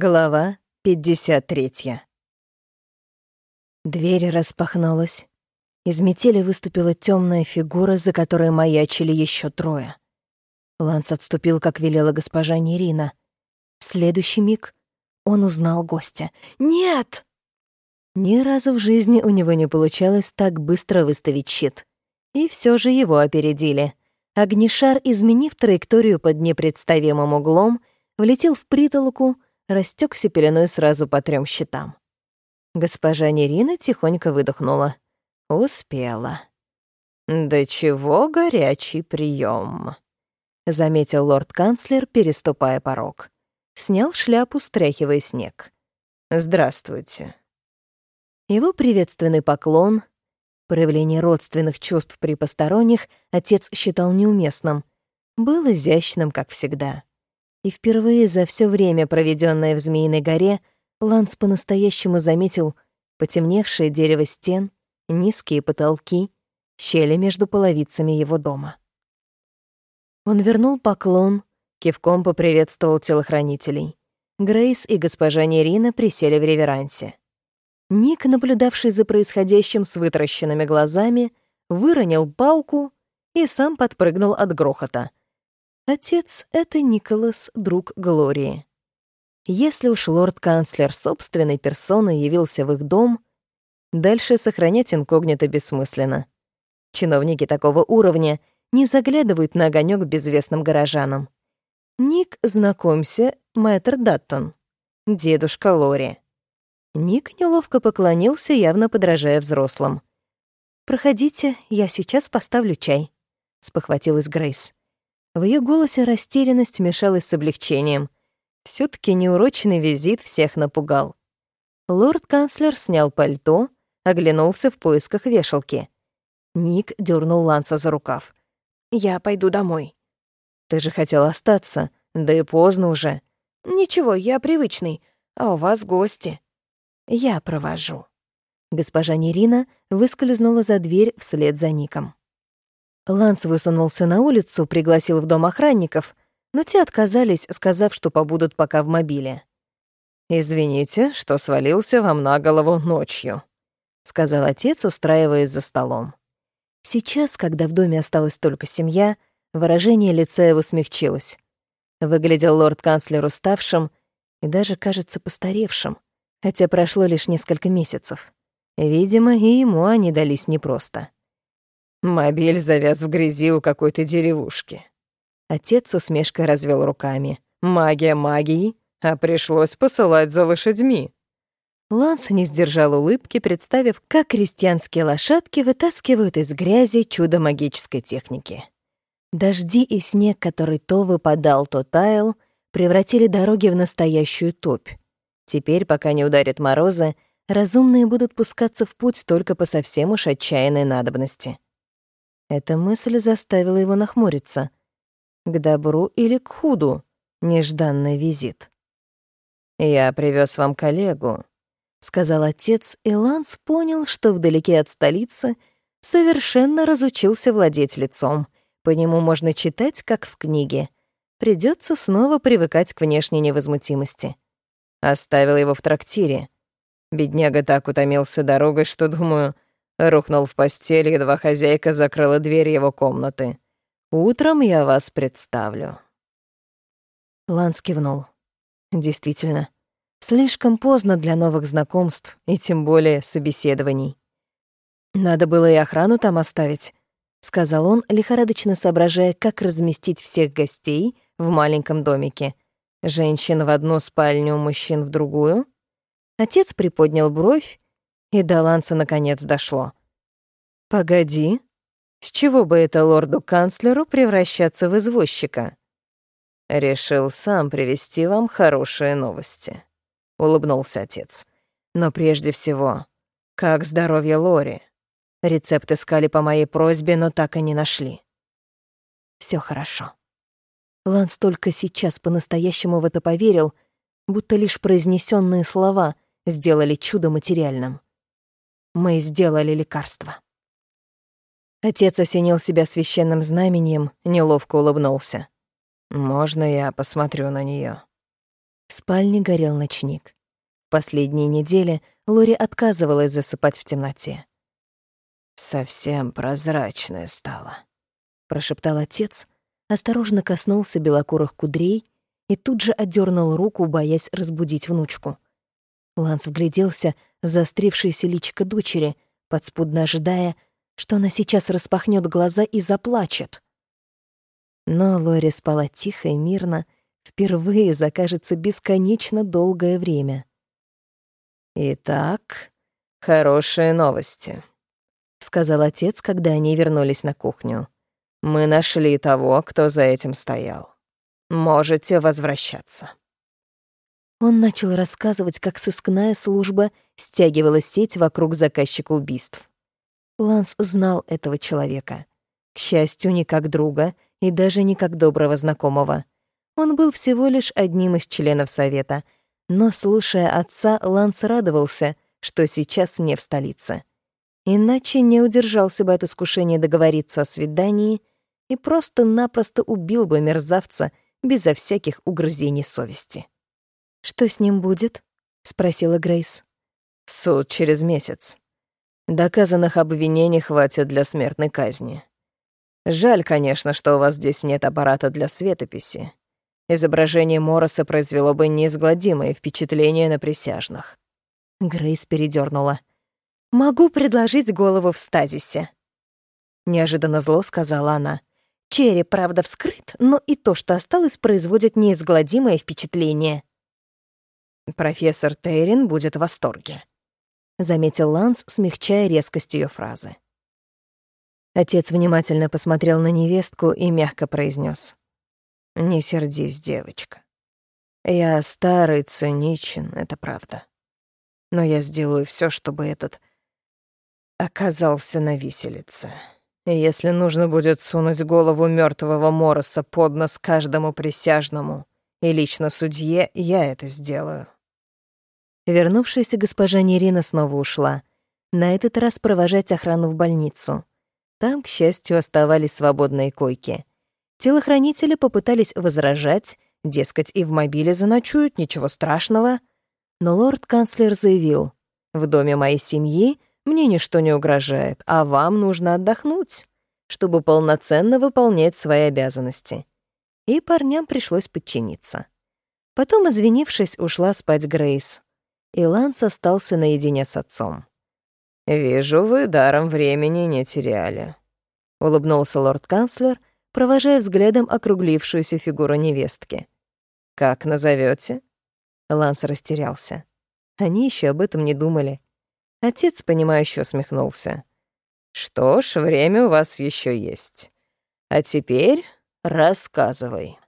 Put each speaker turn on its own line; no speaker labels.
Глава 53. Дверь распахнулась. Из метели выступила темная фигура, за которой маячили еще трое. Ланс отступил, как велела госпожа Нерина. В следующий миг он узнал гостя. «Нет!» Ни разу в жизни у него не получалось так быстро выставить щит. И все же его опередили. Огнишар, изменив траекторию под непредставимым углом, влетел в притолоку, растекся пеленой сразу по трем щитам. Госпожа Нерина тихонько выдохнула. Успела. «Да чего горячий прием, заметил лорд-канцлер, переступая порог. Снял шляпу, стряхивая снег. «Здравствуйте». Его приветственный поклон, проявление родственных чувств при посторонних отец считал неуместным, был изящным, как всегда. И впервые за все время, проведенное в Змеиной горе, Ланс по-настоящему заметил потемневшее дерево стен, низкие потолки, щели между половицами его дома. Он вернул поклон, кивком поприветствовал телохранителей. Грейс и госпожа Нерина присели в реверансе. Ник, наблюдавший за происходящим с вытаращенными глазами, выронил палку и сам подпрыгнул от грохота — Отец — это Николас, друг Глории. Если уж лорд-канцлер собственной персоной явился в их дом, дальше сохранять инкогнито бессмысленно. Чиновники такого уровня не заглядывают на огонек безвестным горожанам. Ник, знакомься, мэтр Даттон, дедушка Лори. Ник неловко поклонился, явно подражая взрослым. «Проходите, я сейчас поставлю чай», — спохватилась Грейс. В ее голосе растерянность мешалась с облегчением. все таки неурочный визит всех напугал. Лорд-канцлер снял пальто, оглянулся в поисках вешалки. Ник дернул Ланса за рукав. «Я пойду домой». «Ты же хотел остаться, да и поздно уже». «Ничего, я привычный, а у вас гости». «Я провожу». Госпожа Нерина выскользнула за дверь вслед за Ником. Ланс высунулся на улицу, пригласил в дом охранников, но те отказались, сказав, что побудут пока в мобиле. «Извините, что свалился вам на голову ночью», — сказал отец, устраиваясь за столом. Сейчас, когда в доме осталась только семья, выражение лица его смягчилось. Выглядел лорд-канцлер уставшим и даже, кажется, постаревшим, хотя прошло лишь несколько месяцев. Видимо, и ему они дались непросто. Мобиль завяз в грязи у какой-то деревушки. Отец с усмешкой развел руками. Магия магии, а пришлось посылать за лошадьми. Ланс не сдержал улыбки, представив, как крестьянские лошадки вытаскивают из грязи чудо магической техники. Дожди и снег, который то выпадал, то таял, превратили дороги в настоящую топь. Теперь, пока не ударят морозы, разумные будут пускаться в путь только по совсем уж отчаянной надобности. Эта мысль заставила его нахмуриться. К добру или к худу нежданный визит? «Я привез вам коллегу», — сказал отец, и Ланс понял, что вдалеке от столицы совершенно разучился владеть лицом. По нему можно читать, как в книге. Придется снова привыкать к внешней невозмутимости. Оставил его в трактире. Бедняга так утомился дорогой, что, думаю, Рухнул в постель, едва хозяйка закрыла дверь его комнаты. «Утром я вас представлю». Ланс кивнул. Действительно, слишком поздно для новых знакомств и тем более собеседований. «Надо было и охрану там оставить», — сказал он, лихорадочно соображая, как разместить всех гостей в маленьком домике. Женщин в одну спальню, мужчин в другую. Отец приподнял бровь, и до Ланса наконец дошло. «Погоди, с чего бы это лорду-канцлеру превращаться в извозчика?» «Решил сам привести вам хорошие новости», — улыбнулся отец. «Но прежде всего, как здоровье Лори? Рецепт искали по моей просьбе, но так и не нашли». Все хорошо». Ланс только сейчас по-настоящему в это поверил, будто лишь произнесенные слова сделали чудо материальным. Мы сделали лекарство. Отец осенил себя священным знамением, неловко улыбнулся. «Можно я посмотрю на нее? В спальне горел ночник. Последние недели Лори отказывалась засыпать в темноте.
«Совсем прозрачная стала», —
прошептал отец, осторожно коснулся белокурых кудрей и тут же отдернул руку, боясь разбудить внучку. Ланс вгляделся заострившееся личико дочери, подспудно ожидая, что она сейчас распахнет глаза и заплачет. Но Лори спала тихо и мирно, впервые за, кажется, бесконечно долгое время.
«Итак, хорошие новости», — сказал отец, когда они вернулись на кухню. «Мы нашли того, кто за этим стоял. Можете возвращаться».
Он начал рассказывать, как сыскная служба стягивала сеть вокруг заказчика убийств. Ланс знал этого человека. К счастью, не как друга и даже не как доброго знакомого. Он был всего лишь одним из членов совета, но, слушая отца, Ланс радовался, что сейчас не в столице. Иначе не удержался бы от искушения договориться о свидании и просто-напросто убил бы мерзавца безо всяких угрызений совести. «Что с ним будет?» — спросила Грейс.
«Суд через месяц. Доказанных обвинений хватит для смертной казни. Жаль, конечно, что у вас здесь нет аппарата для светописи. Изображение Мороса произвело бы неизгладимое впечатление на присяжных.
Грейс передернула. «Могу предложить голову в стазисе». Неожиданно зло сказала она. «Череп, правда, вскрыт, но и то, что осталось, производит неизгладимое впечатление».
«Профессор Тейрин будет в восторге», — заметил Ланс, смягчая резкость ее фразы.
Отец внимательно посмотрел на невестку и мягко произнес:
«Не сердись, девочка. Я старый, циничен, это правда. Но я сделаю все, чтобы этот оказался на виселице. И если нужно будет сунуть голову мертвого Мороса под нос каждому присяжному и лично судье, я это сделаю».
Вернувшаяся госпожа Нерина снова ушла, на этот раз провожать охрану в больницу. Там, к счастью, оставались свободные койки. Телохранители попытались возражать, дескать, и в мобиле заночуют, ничего страшного. Но лорд-канцлер заявил, «В доме моей семьи мне ничто не угрожает, а вам нужно отдохнуть, чтобы полноценно выполнять свои обязанности». И парням пришлось подчиниться. Потом, извинившись, ушла спать Грейс. И Ланс остался наедине с отцом.
«Вижу, вы даром времени не теряли», — улыбнулся лорд-канцлер, провожая взглядом округлившуюся фигуру невестки. «Как назовете? Ланс растерялся. Они еще об этом не думали. Отец, понимающе усмехнулся. «Что ж, время у вас еще есть. А теперь рассказывай».